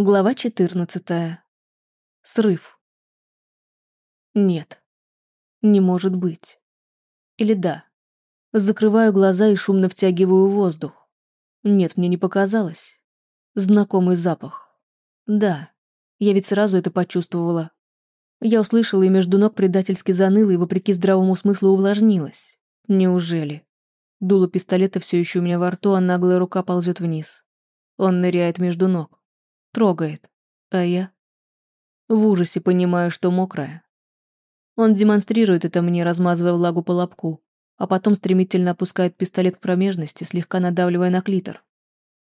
Глава 14. Срыв. Нет. Не может быть. Или да. Закрываю глаза и шумно втягиваю воздух. Нет, мне не показалось. Знакомый запах. Да. Я ведь сразу это почувствовала. Я услышала и между ног предательски заныло и вопреки здравому смыслу увлажнилась. Неужели? Дуло пистолета все еще у меня во рту, а наглая рука ползет вниз. Он ныряет между ног. Трогает. А я? В ужасе понимаю, что мокрая. Он демонстрирует это мне, размазывая влагу по лобку, а потом стремительно опускает пистолет к промежности, слегка надавливая на клитор.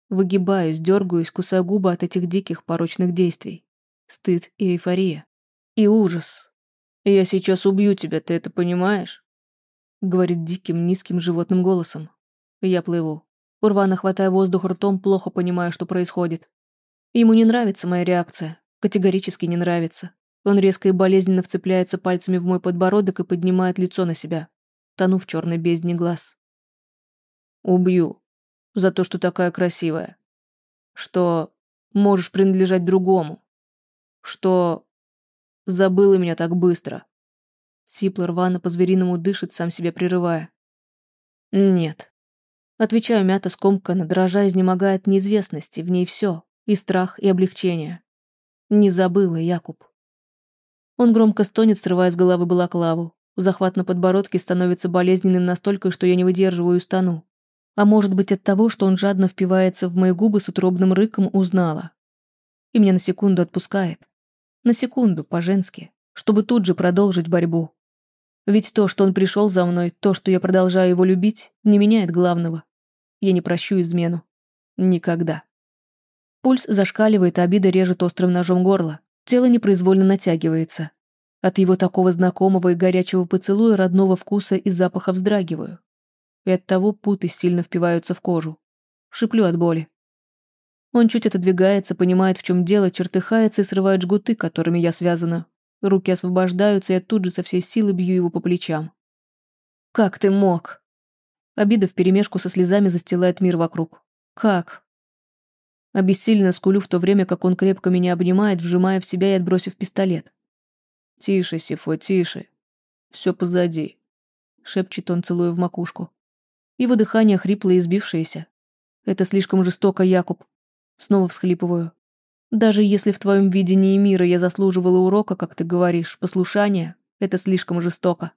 Выгибаюсь, дергаюсь, кусаю губы от этих диких порочных действий. Стыд и эйфория. И ужас. «Я сейчас убью тебя, ты это понимаешь?» Говорит диким, низким животным голосом. Я плыву. Урвано хватая воздух ртом, плохо понимаю, что происходит. Ему не нравится моя реакция. Категорически не нравится. Он резко и болезненно вцепляется пальцами в мой подбородок и поднимает лицо на себя, тону в черной бездне глаз. «Убью. За то, что такая красивая. Что можешь принадлежать другому. Что забыла меня так быстро». Сипло рвано по-звериному дышит, сам себя прерывая. «Нет». Отвечаю мято скомканно, дрожа изнемогает неизвестности, в ней все. И страх, и облегчение. Не забыла, Якуб. Он громко стонет, срывая с головы балаклаву. Захват на подбородке становится болезненным настолько, что я не выдерживаю и стану. А может быть от того, что он жадно впивается в мои губы с утробным рыком, узнала. И меня на секунду отпускает. На секунду, по-женски, чтобы тут же продолжить борьбу. Ведь то, что он пришел за мной, то, что я продолжаю его любить, не меняет главного. Я не прощу измену. Никогда. Пульс зашкаливает, а обида режет острым ножом горло. Тело непроизвольно натягивается. От его такого знакомого и горячего поцелуя родного вкуса и запаха вздрагиваю. И от того путы сильно впиваются в кожу. Шиплю от боли. Он чуть отодвигается, понимает, в чем дело, чертыхается и срывает жгуты, которыми я связана. Руки освобождаются, и я тут же со всей силы бью его по плечам. «Как ты мог?» Обида вперемешку со слезами застилает мир вокруг. «Как? Обессиленно скулю в то время, как он крепко меня обнимает, вжимая в себя и отбросив пистолет. «Тише, Сифо, тише. Все позади», — шепчет он, целуя в макушку. Его дыхание хриплое и сбившееся. «Это слишком жестоко, Якуб». Снова всхлипываю. «Даже если в твоем видении мира я заслуживала урока, как ты говоришь, послушания, это слишком жестоко».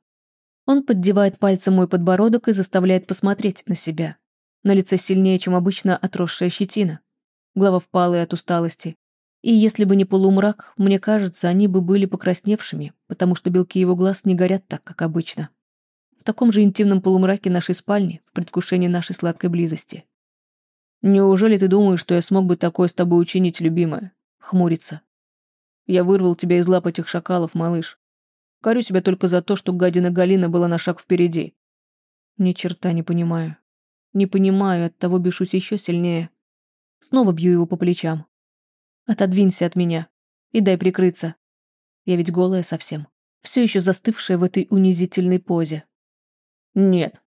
Он поддевает пальцем мой подбородок и заставляет посмотреть на себя. На лице сильнее, чем обычно отросшая щетина глава впалая от усталости. И если бы не полумрак, мне кажется, они бы были покрасневшими, потому что белки его глаз не горят так, как обычно. В таком же интимном полумраке нашей спальни, в предвкушении нашей сладкой близости. «Неужели ты думаешь, что я смог бы такое с тобой учинить, любимая?» Хмурится. «Я вырвал тебя из лап этих шакалов, малыш. Корю тебя только за то, что гадина Галина была на шаг впереди». Ни черта не понимаю. Не понимаю, от того бешусь еще сильнее. Снова бью его по плечам. Отодвинься от меня и дай прикрыться. Я ведь голая совсем. Все еще застывшая в этой унизительной позе. Нет.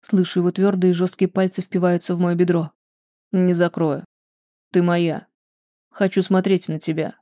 Слышу его твердые жесткие пальцы впиваются в мое бедро. Не закрою. Ты моя. Хочу смотреть на тебя.